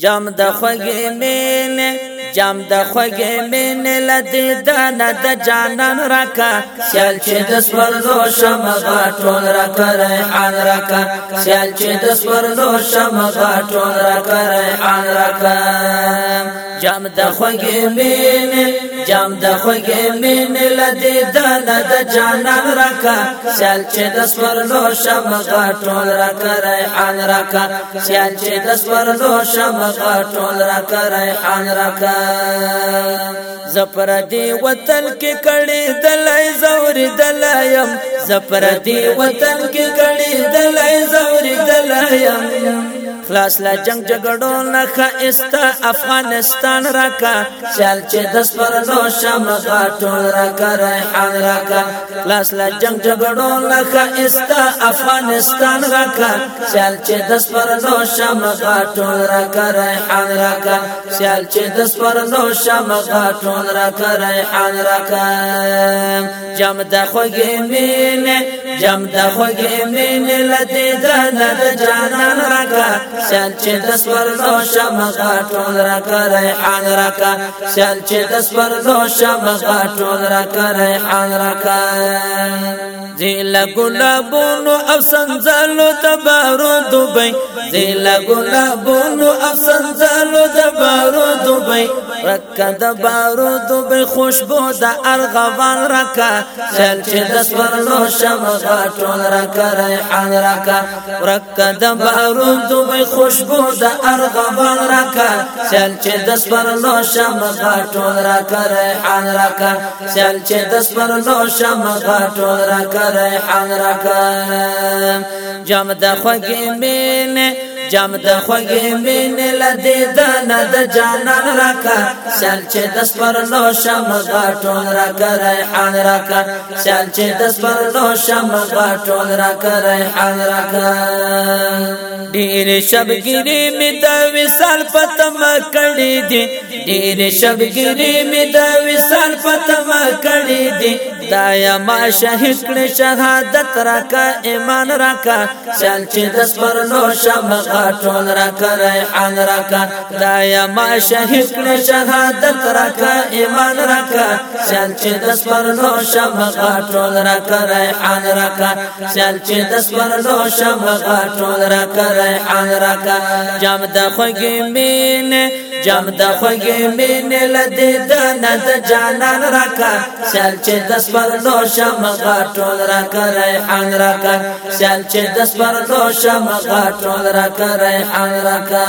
جام د خوږې مینې جام د خوږې مینې لدې دانا د جانان راکا سیال چې د سورلو شمغا ټول راکا ریحان راکا سیال چې د سورلو شمغا ټول راکا ریحان راکا جام د خوږې مینې جام د خوږې مینې لدې دان د جانان راکا سیال چې د سورلو شمغا ټول راکا ریحان راکا سیال چې د سورلو شمغا ټول راکا ریحان راکا زپر دی وطن کې کړي دلای زوري دلایم زپر دی وطن کې کړي دلای زوري دلایم خلاص لا جنگ جګړو نه خاستا افغانستان راکا چل چې د سپرلو شم غاټول راکا ریحان راکا خلاص لا جنگ جګړو نه خاستا افغانستان راکا چل چې د سپرلو شم غاټول راکا ریحان راکا چل چې د سپرلو شم غاټول راکا ریحان راکا جام د خوګې مینه جام د خوږې مینې لته درنه د جانان راکا شال چې د سور زو شمغا ټول راکا ریحان راکا شال چې د سور زو شمغا ټول راکا ریحان راکا زیل ګلابونو او سنځلو د بارو دوبۍ زیل ګلابونو او سنځلو د بارو دوبۍ رکا د بارودو به خوشبو د ارغوان رکا خیال چې د سورلو شمغا ټول رکا ریحان رکا رکا د بارودو به خوشبو د ارغوان رکا خیال چې د سورلو شمغا ټول رکا ریحان رکا خیال چې د سورلو شمغا ټول رکا ریحان رکا جام د خوګې مینه جام د خوږې مینې لدې دانا د جانان راکا سال چې د سپر نو شم غاټون راکا ریحان راکا سال چې د سپر نو شم غاټون راکا ریحان راکا ډېر شبګری می د وصال پتما کړي دي ډېر شبګری می د وصال پتما کړي دي دایا ما شهید کړي شهادت راکا ایمان راکا چل چې د سپرنو شمغا ټول راکا ریحان راکا دایا ما شهید کړي شهادت راکا ایمان راکا چل چې د سپرنو شمغا ټول راکا ریحان راکا چل چې د سپرنو شمغا ټول راکا ریحان راکا جام د خوږې مینې جام د خوږې مینې لدې د نن جانان راکا سل چې د سپر نو شم غټول راکا ریحان راکا سل چې د سپر نو شم غټول راکا ریحان راکا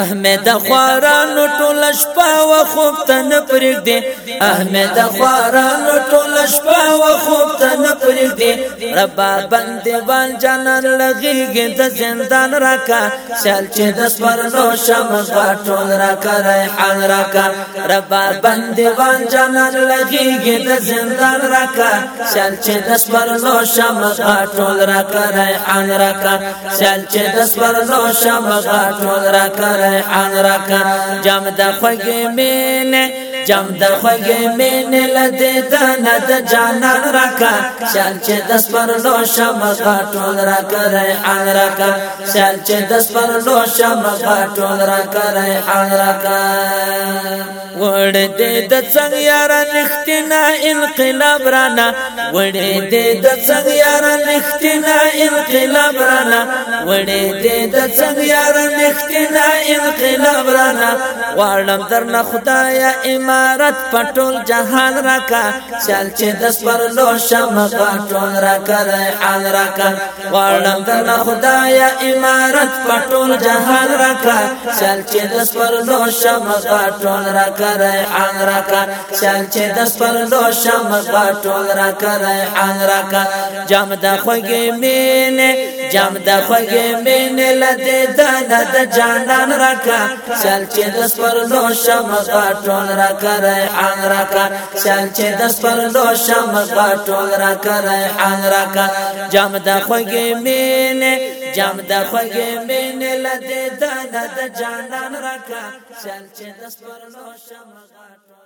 احمد خواران ټول شپه و خوب تن پرېګ دې احمد خواران ټول شپه و خوب تن پرېګ دې ربا بندې وان جانان لغېږي د زندان راکا شال چې د سپرلو شمع غټول راکا ریحان راکا ربا بندوان جانان لګيږي د زندان راکا شال چې د سپرلو شمع غټول راکا ریحان راکا شال چې د سپرلو شمع غټول راکا ریحان راکا جام د خوګې مینه جام در خوږې مینې لدې دا نه د جانان راکا شال چې د سپرلو شمع غټول راکا ریحان راکا شال چې د سپرلو شمع غټول راکا ریحان راکا وړ دې د څنګ یار نختنا انقلاب رانا وړ دې د څنګ یار نختنا انقلاب رانا وړ دې د څنګ یار نختنا انقلاب رانا وړم درنه خدایا امارت پټول جهان راکا چل چې د سپر لو شمه پټول راکا حال راکا وړم درنه خدایا امارت پټول جهان راکا چل چې د سپر لو شمه پټول راکا ریحان راکا شال چې د سپرلو شمع غټول راکا ریحان راکا جام د خوږې مینې جام د خوږې مینې لدې دانا د جانان راکا شال چې د سپرلو شمع غټول راکا ریحان راکا شال چې د سپرلو شمع غټول راکا ریحان راکا جام د خوږې مینې جام د خوږې مینې لته دا د جانان راکا چل چې د سپرنو شمغاټ